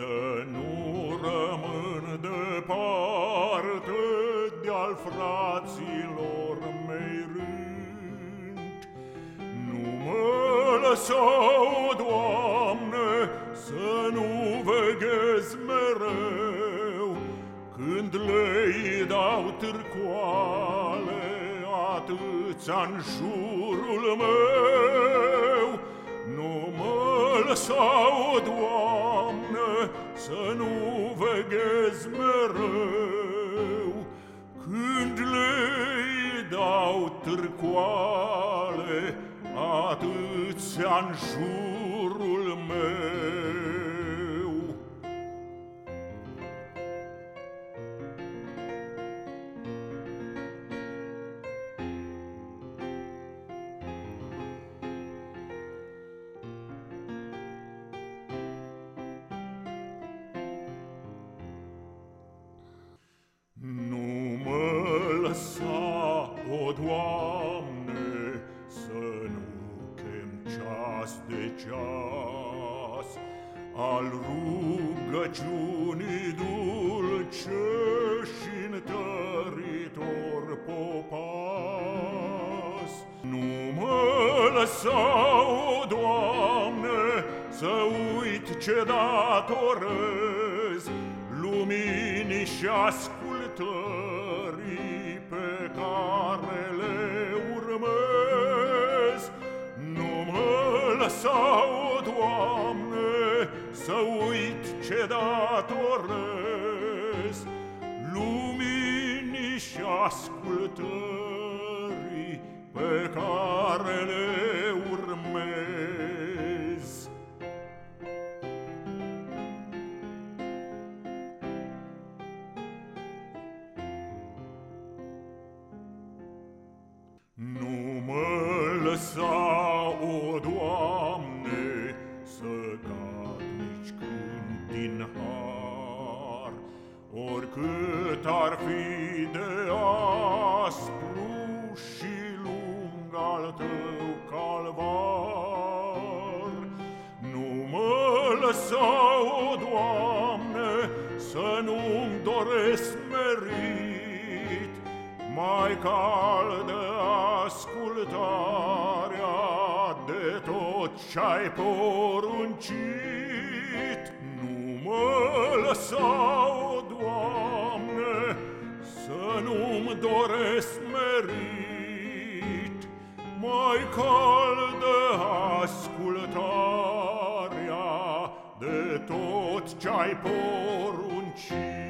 Să nu rămân departe de-al fraților mei rând. Nu mă lăsa-o, Doamne, să nu veghez mereu, Când le dau târcoale atâția în jurul meu. Nu mă lăsa-o, Doamne, să nu veghez mereu, Când le dau târcoale atâția în Doamne, să nu chem ceas de ceas al rugăciunii dulce și întăritor popas. Nu mă lăsa, o Doamne, să uit ce datorez luminii și ascultării lăsa, o Doamne, să uit ce datorez luminii și ascultării pe care le urmez. Nu mă lăsa, Oricât ar fi de aspru și lung al tău calvar. Nu mă lăsa, o Doamne, să nu-mi doresc merit, mai caldă ascultarea de tot ce-ai poruncit. Nu mă lăsa, o Doamne, să nu-mi doresc merit, mai caldă ascultarea de tot ce-ai poruncit.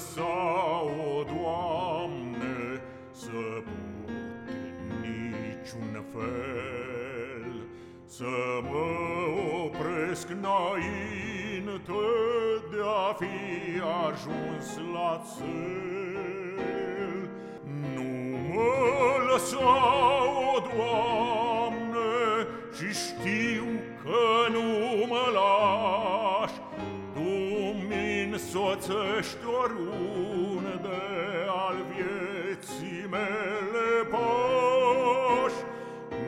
Lăsa, o Doamne, să pot în niciun fel Să mă opresc înainte de a fi ajuns la cel Nu mă lăsa, o Doamne, și știu însoțești oriunde al vieții mele pași.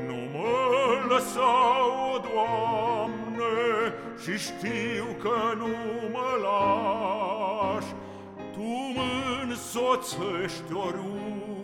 Nu mă lăsa, o Doamne, și știu că nu mă lași. Tu mă însoțești oriunde